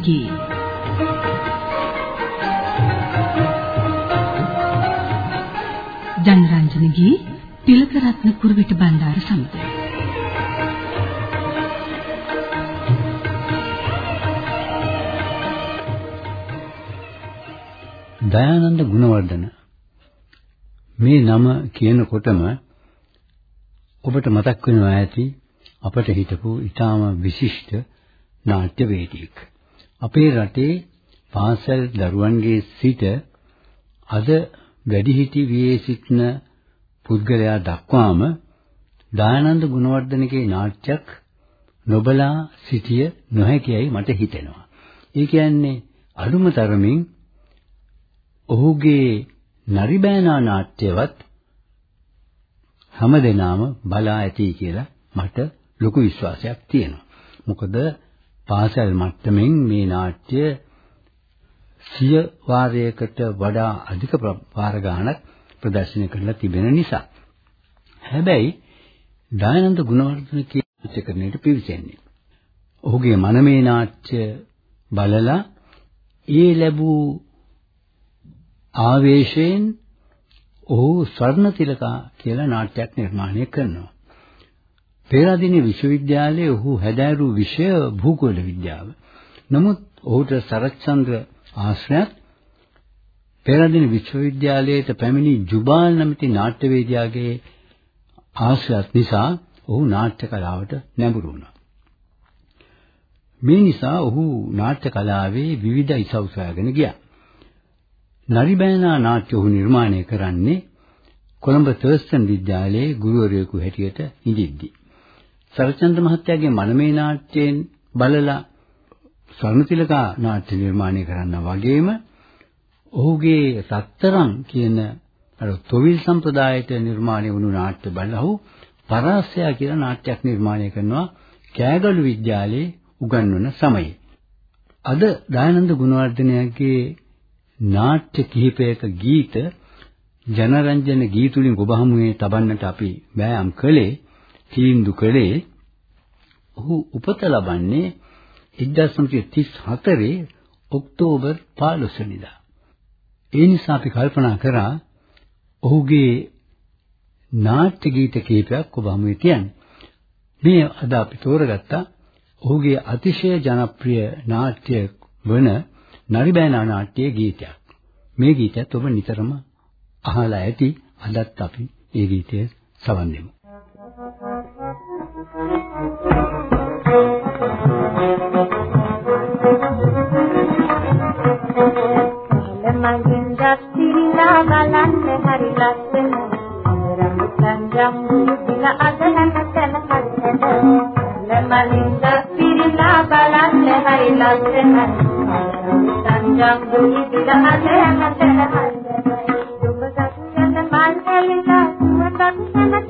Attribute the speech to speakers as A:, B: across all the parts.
A: ජනරංජනගේ ජනරංජනගේ තිලකරත්න කුරුවිට බණ්ඩාර සමඟ
B: දයානන්ද ගුණවර්ධන මේ නම කියනකොටම ඔබට මතක් වෙනවා ඇති අපට හිටපු ඊටාම විශිෂ්ට නාට්‍ය වේදිකෙක්. අපේ රටේ පාසල් දරුවන්ගේ සිට අද වැඩිහිටි වියේ සිටින පුද්ගලයා දක්වාම දයානන්ද ගුණවර්ධනගේ නාට්‍යයක් නොබලා සිටිය නොහැකියයි මට හිතෙනවා. ඒ කියන්නේ අඩුම තරමින් ඔහුගේ නරිබෑනා නාට්‍යවත් හැමදෙනාම බලා ඇති කියලා මට ලොකු විශ්වාසයක් තියෙනවා. මොකද පාසල් මට්ටමින් මේ නාට්‍ය සිය වාරයකට වඩා අධික වාර ගාණක් ප්‍රදර්ශනය කරලා තිබෙන නිසා. හැබැයි දයානන්ද ගුණවර්ධන කියන කරන්නට පිවිසෙන්නේ. ඔහුගේ මනමේ නාට්‍ය බලලා ඒ ලැබූ ආවේශයෙන් ඔහු ස්වර්ණතිලකා කියලා නාට්‍යයක් නිර්මාණය කරනවා. පේරාදෙණිය විශ්වවිද්‍යාලයේ ඔහු හැදෑරූ විෂය භූගෝල විද්‍යාව. නමුත් ඔහුට සරච්චන්ද්‍ර ආශ්‍රයත් පේරාදෙණිය විශ්වවිද්‍යාලයට පැමිණි ජුබාල් නැමැති නාට්‍යවේදියාගේ ආශ්‍රයත් නිසා ඔහු නාට්‍ය කලාවට නැඹුරු වුණා. මේ නිසා ඔහු නාට්‍ය කලාවේ විවිධ ඉසව් සොයාගෙන ගියා. නරිබෑනා නාට්‍ය ඔහු නිර්මාණය කරන්නේ කොළඹ තර්ස්ටන් විද්‍යාලයේ ගුරුවරයෙකු හැටියට ඉඳිද්දී. සරචන්ද්‍ර මහත්තයාගේ මනමේ නාට්‍යයෙන් බලලා ස්වර්ණතිලකා නාට්‍ය නිර්මාණය කරන්න වගේම ඔහුගේ රත්තරන් කියන අර තොවිල් සම්ප්‍රදායට නිර්මාණය වුණු නාට්‍ය බලලා ඔහු පරාසය කියලා නාට්‍යයක් නිර්මාණය කරනවා කෑගලු විද්‍යාලයේ උගන්වන සමයේ. අද දයානන්ද ගුණවර්ධනයාගේ නාට්‍ය කිහිපයක ගීත ජනරංජන ගීතුලින් ඔබ හමුවේ තබන්නට අපි වෑයම් කළේ තීන්දුව කළේ ඔහු උපත ලබන්නේ 1934 ඔක්තෝබර් 15 වෙනිදා. ඒ නිසා අපි කල්පනා කරා ඔහුගේ නාට්‍ය ගීත කීපයක් ඔබ හමුවේ තියන්නේ. මේ අද අපි තෝරගත්ත ඔහුගේ අතිශය ජනප්‍රිය නාට්‍ය වන නරිබෑනා නාට්‍යයේ ගීතයක්. මේ ගීතයත් ඔබ නිතරම අහලා ඇති. අදත් අපි ඒ ගීතය සවන් දෙමු.
C: බලන්න හරි ලස්සන රම්බුටන් ජම්බු දින අද හැම තැන හරිද දුඹ සත්‍යන මල් හැලිලා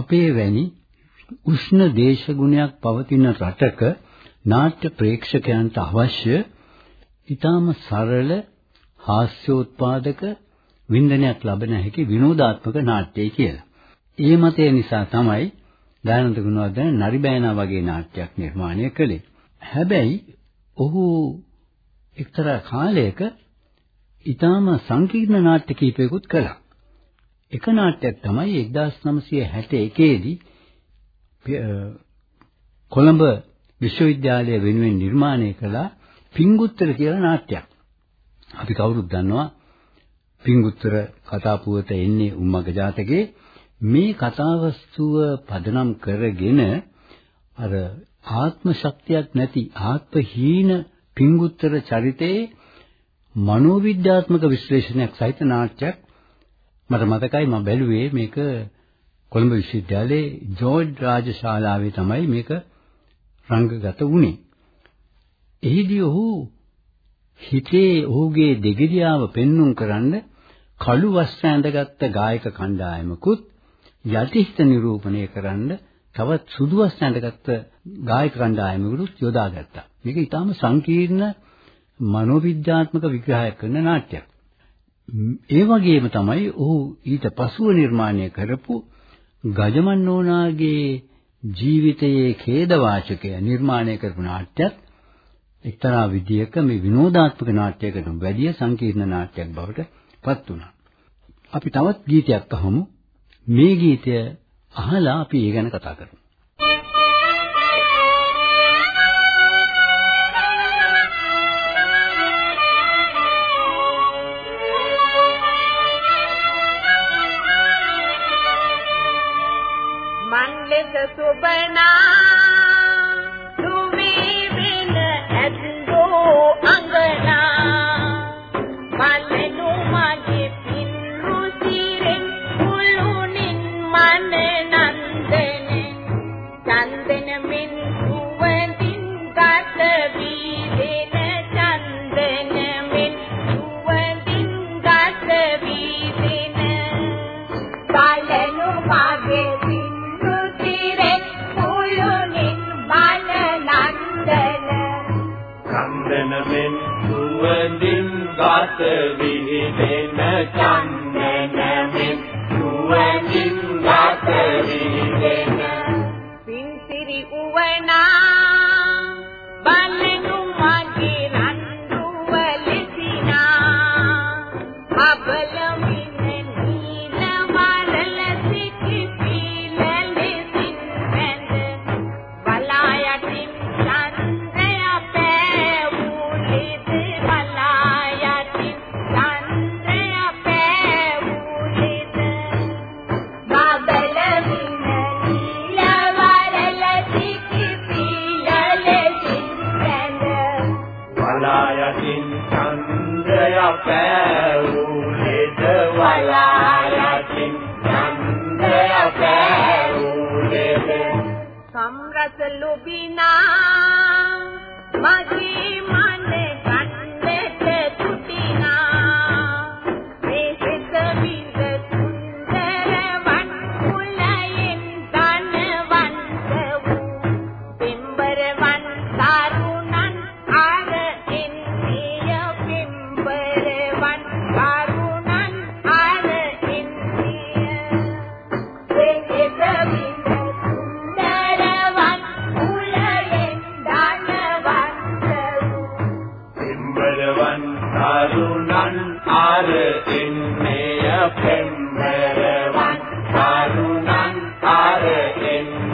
B: අපේ වැනි උෂ්ණ දේශගුණයක් පවතින රටක නාට්‍ය ප්‍රේක්ෂකයන්ට අවශ්‍ය ඊටාම සරල හාස්‍යෝත්පාදක වින්දනයක් ලබන හැකි විනෝදාත්මක නාට්‍යය කියලා. ඒ මතය නිසා තමයි දයානන්ද ගුණවර්ධන නරිබෑනා වගේ නාට්‍යයක් නිර්මාණය කළේ. හැබැයි ඔහු එක්තරා කාලයක ඊටාම සංකීර්ණ නාට්‍ය කීපයකුත් කළා. එක නාට්‍යයක් තමයි 1961 දී කොළඹ
D: විශ්වවිද්‍යාලය වෙනුවෙන් නිර්මාණය කළ පිංගුත්තර කියලා නාට්‍යයක්. අපි කවුරුත් දන්නවා පිංගුත්තර කතා පුවත එන්නේ උම්මග ජාතකයේ මේ කතාවස්තුව පදනම් කරගෙන අර ආත්ම ශක්තියක් නැති ආත්මහීන පිංගුත්තර චරිතයේ මනෝවිද්‍යාත්මක විශ්ලේෂණයක් සහිත නාට්‍යයක් මට මතකයි මම බැලුවේ මේක කොළඹ විශ්වවිද්‍යාලයේ ජෝර්ජ් රාජශාලාවේ තමයි මේක රංගගත වුණේ. එහිදී ඔහු හිතේ ඔහුගේ දෙගිරියාව පෙන්눔 කරන්න කළු වස්ත්‍ර ඇඳගත්ත ගායක කණ්ඩායමකුත් යටිහිත නිරූපණය කරන්න තවත් සුදු වස්ත්‍ර ඇඳගත්ත ගායක කණ්ඩායමකුත් යොදාගත්තා. මේක ඊටාම සංකීර්ණ මනෝවිද්‍යාත්මක විග්‍රහයක් කරන නාට්‍යයක්. ඒ වගේම තමයි ඔහු ඊට පසුව නිර්මාණය කරපු ගජමන් නෝනාගේ ජීවිතයේ ඛේදවාචකය නිර්මාණය කරපු නාට්‍යත් එක්තරා විදියක මේ විනෝදාත්මක නාට්‍යයකට වැඩිය සංකීර්ණ නාට්‍යයක් බවට පත් වුණා. අපි තවත් ගීතයක් අහමු. මේ ගීතය අහලා අපි ඒ ගැන කතා කරමු.
E: name.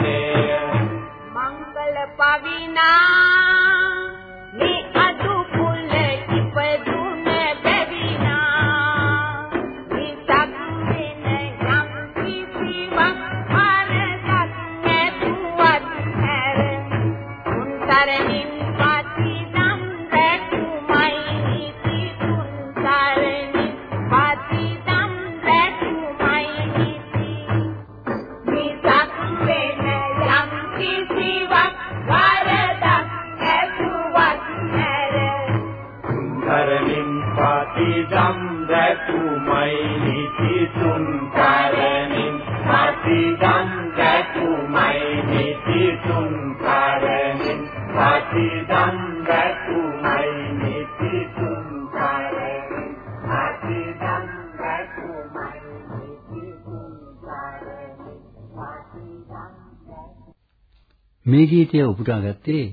E: මේ
D: ගීතය උපුටාගත්තේ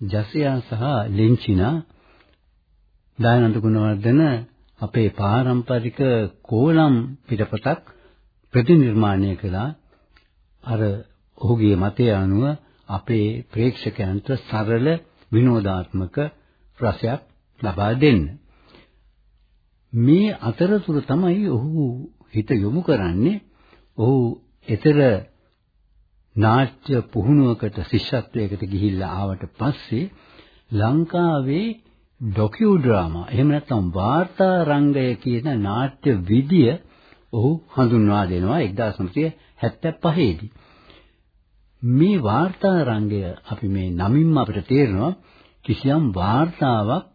D: ජසයා සහ ලෙන්චිනා දයානන්ද ගුණවර්ධන අපේ පාරම්පරික කෝලම් පිටපතක් ප්‍රතිනිර්මාණය කළා අර ඔහුගේ මතය අනුව
B: අපේ ප්‍රේක්ෂකයන්ට සරල විනෝදාත්මක රසයක් ලබා දෙන්න. මේ අතරතුර තමයි ඔහු හිත යොමු කරන්නේ ඔහු ඊතර නාට්‍ය පුහුණුවකට ශිෂ්‍යත්වයකට ගිහිල්ලා ආවට පස්සේ ලංකාවේ ඩොකියු ඩ්‍රාමා එහෙම නැත්නම් වාර්තා රංගය කියන නාට්‍ය විදිය ඔහු හඳුන්වා දෙනවා 1975 දී. මේ වාර්තා රංගය අපි මේ නමින්ම අපිට තේරෙනවා කිසියම් වාර්තාවක්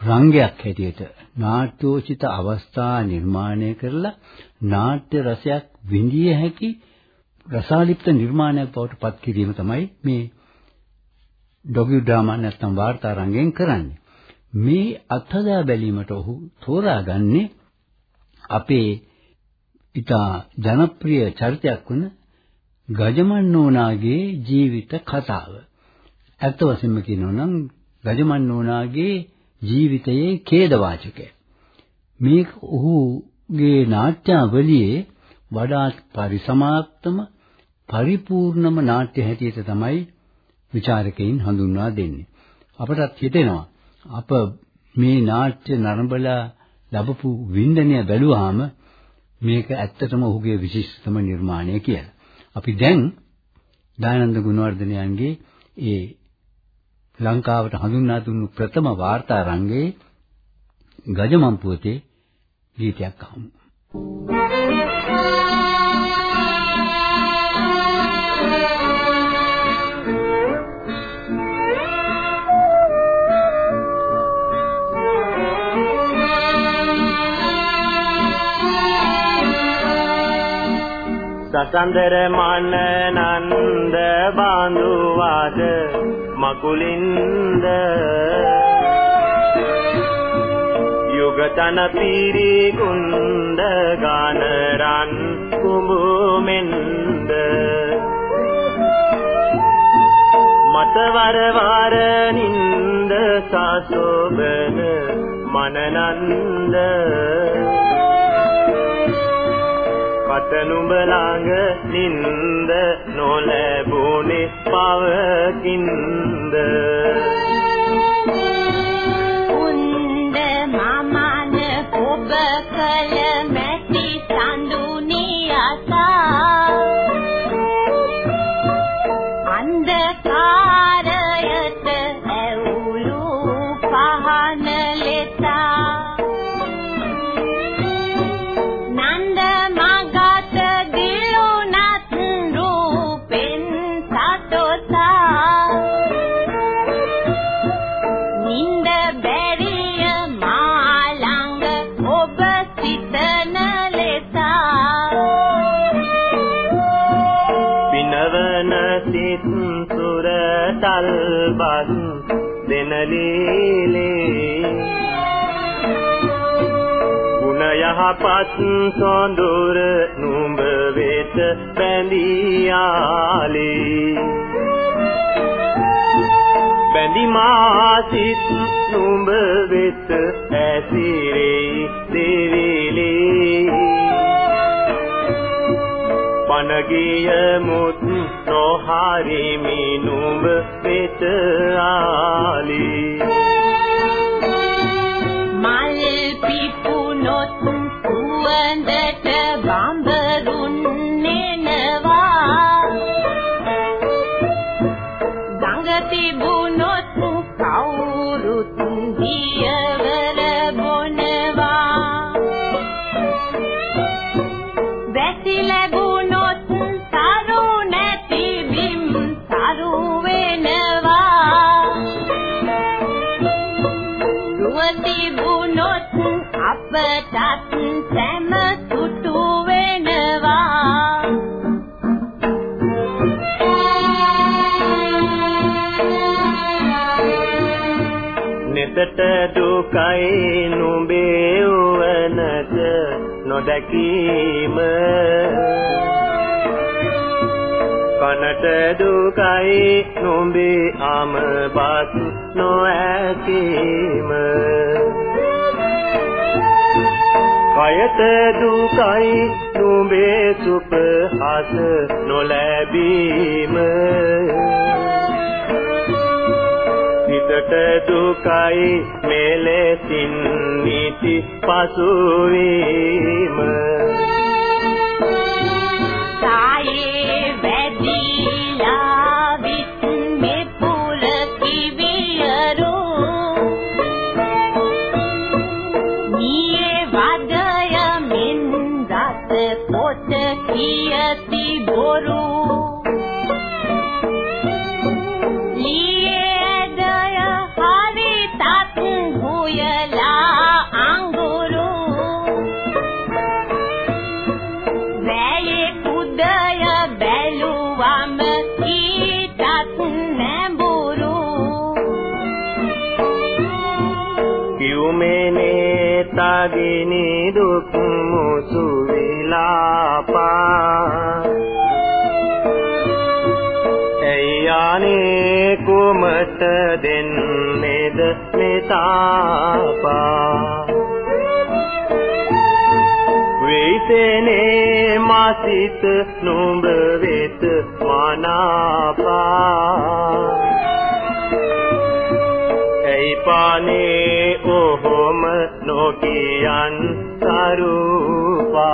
B: රංගයක් හැටියට නාට්‍යෝචිත අවස්ථා නිර්මාණය කරලා නාට්‍ය රසයක් විඳිය හැකි රසාලිප්ත නිර්මාණයක් බවට පත් කිරීම තමයි මේ ඩොගියු ඩ්‍රාමා නැත්නම් වාර්තා රංගයෙන් කරන්නේ. මේ අත්හදා බැලීමට ඔහු තෝරාගන්නේ අපේ ඉතා ජනප්‍රිය චරිතයක් වන ගජමන්නෝනාගේ ජීවිත කතාව. ඇත්ත වශයෙන්ම කියනවා නම් ගජමන්නෝනාගේ ජීවිතයේ ඛේදවාචකය. මේක ඔහුගේ නාට්‍යාවලියේ වඩාත් පරිසමාප්තම පරිපූර්ණම නාට්‍ය හැටියට තමයි ਵਿਚාරකයින් හඳුන්වා දෙන්නේ. අපටත් හිතෙනවා අප මේ නාට්‍ය නරඹලා ලැබපු වින්දනය බැලුවාම මේක ඇත්තටම ඔහුගේ විශිෂ්ටතම නිර්මාණය කියලා. අපි දැන් දයානන්ද ගුණවර්ධනයන්ගේ ඒ ලංකාවට හඳුන්වා දුන්නු ප්‍රථම වාර්තා රංගයේ ගජමන් පුවතේ ගීතයක් අහමු.
E: සසඳර මනනන්ද බඳුවාද මකුලින්ද? යුගතන පීරි කුණ්ඩ ගානරන් කුඹුමෙන්ද? මතවර වර නින්ද සසොබන මනනන්ද? කතනුඹ ළඟ නින්ද නොලැබුණේ පවකින්ද
D: උන්ද මමන ඔබ කල
E: යහපත් සොඳුර නුඹ වෙත බැඳියාලේ. බැඳි මා සිත් නුඹ වෙත ඇසිරේ දෙවිලේ. පනගිය මුත් නොහරිමි නුඹ වෙත ආලී. දුකයි නුඹේ වනද නොදැකීම. කනට දුකයි නුඹේ අමබත් නොඇකීම කයත දුකයි නුඹේ සුපහස නොලැබීම. සිතට දුකයි මෙලෙසින් නිති පසුවීම වේතනේ මාසිත නුඹ වෙත මනාපා ඇයි පානේ ඔහොම නොකියන් සරුපා?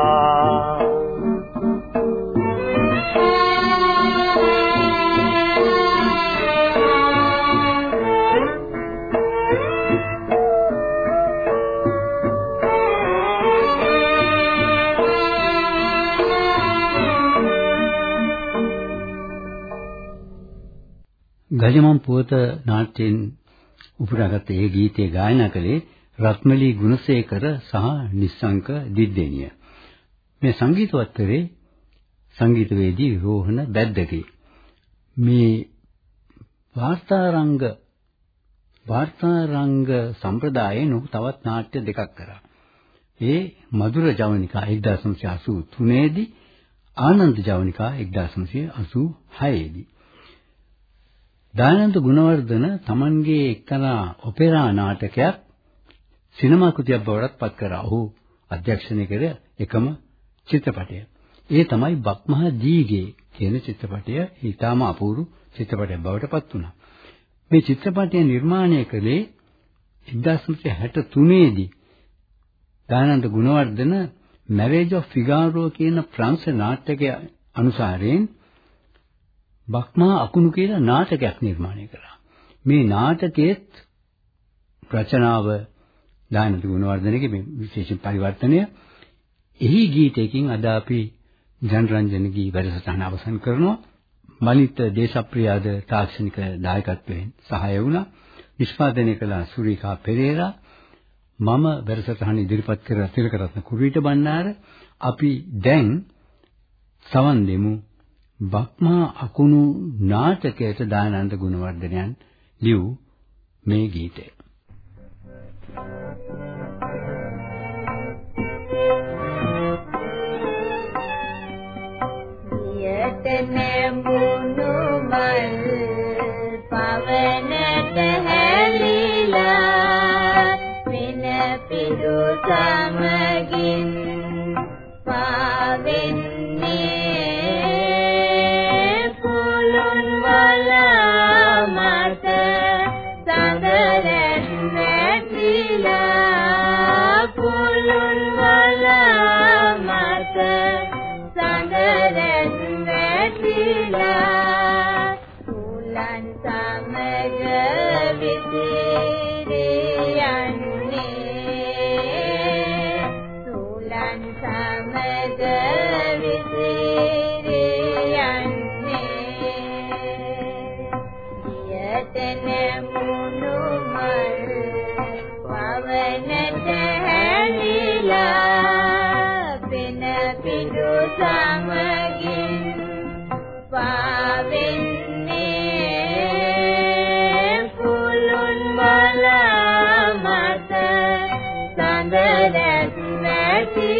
B: ගජමන් පුවත නාට්‍යයෙන් උපුරාගත් ඒ ගීතය ගායනා කළේ රත්මලී ගුණසේකර සහ නිස්සංක දිද්දෙනිය. මේ සංගීතවත් කරේ සංගීතවේදී රෝහණ බැද්දගේ. මේ වාර්තාරංග වාර්තාරංග සම්ප්‍රදායේ නු තවත් නාට්‍ය දෙකක් කරා. ඒ මధుර ජවනිකා 1983 දී ආනන්ද ජවනිකා 1986 දී දානන්ද ගුණවර්ධන තමන්ගේ එක්තරා ඔපෙරා නාටකයක් සිනමා කෘතියක් බවට පත් කරා. ඔහු අධ්‍යක්ෂණය කර එකම චිත්‍රපටය. ඒ තමයි බක්මහා දීගේ කියන චිත්‍රපටය. ඊටාම අපූර්ව චිත්‍රපටයක් බවට පත් වුණා. මේ චිත්‍රපටය නිර්මාණය කළේ 1963 දී Dananda Gunawardena Marriage of Figaro කියන ප්‍රංශ නාටකය අනුසාරයෙන් බක්මා අකුණු කියලා නාටකයක් නිර්මාණය කළා. මේ නාටකයේත් රචනාව දානන්ද ගුණවර්ධනගේ මේ විශේෂ පරිවර්තනය එහි ගීතයකින් අද අපි ජනරන්ජනගේ වැඩසටහන අවසන් කරනවා. මලිත දේශප්‍රියාද තාක්ෂණික දායකත්වයෙන් සහාය වුණා. නිෂ්පාදනය කළ සුරීකා පෙරේරා මම වැඩසටහන ඉදිරිපත් කර තිලකරත්න කුරුවිට බණ්ණාර අපි දැන් සවන් දෙමු බක්මා අකුණු නාටකයට දානන්ද ගුණවර්ධනයන් ලියූ මේ ගීතය.
D: නැඹුණු මල් පවනට හැලිලා මින පිඩු සමගින් පාවෙන්නේ නැතිලා උලන් සමග විසිරියන්නේ Let me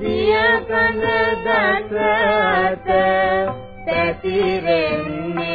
D: දියකඳ දසත පැතිරෙන්නේ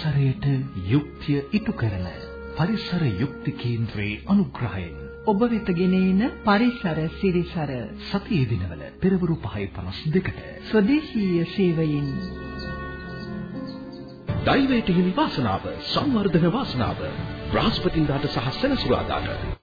F: පරිසරයට යුක්තිය ඉටු කරන පරිසර යුක්ති කේන්ද්‍රයේ අනුග්‍රහයෙන්
G: ඔබ වෙත ගෙනෙන පරිසර සිරිසර
F: සතියේ දිනවල පෙරවරු 5:52ට
G: ස්වදේශීය සේවයෙන්
H: දෛවයට හිමි වාසනාව සංවර්ධන වාසනාව බ්‍රහස්පතින්දාට සහ සෙනසුරාදාට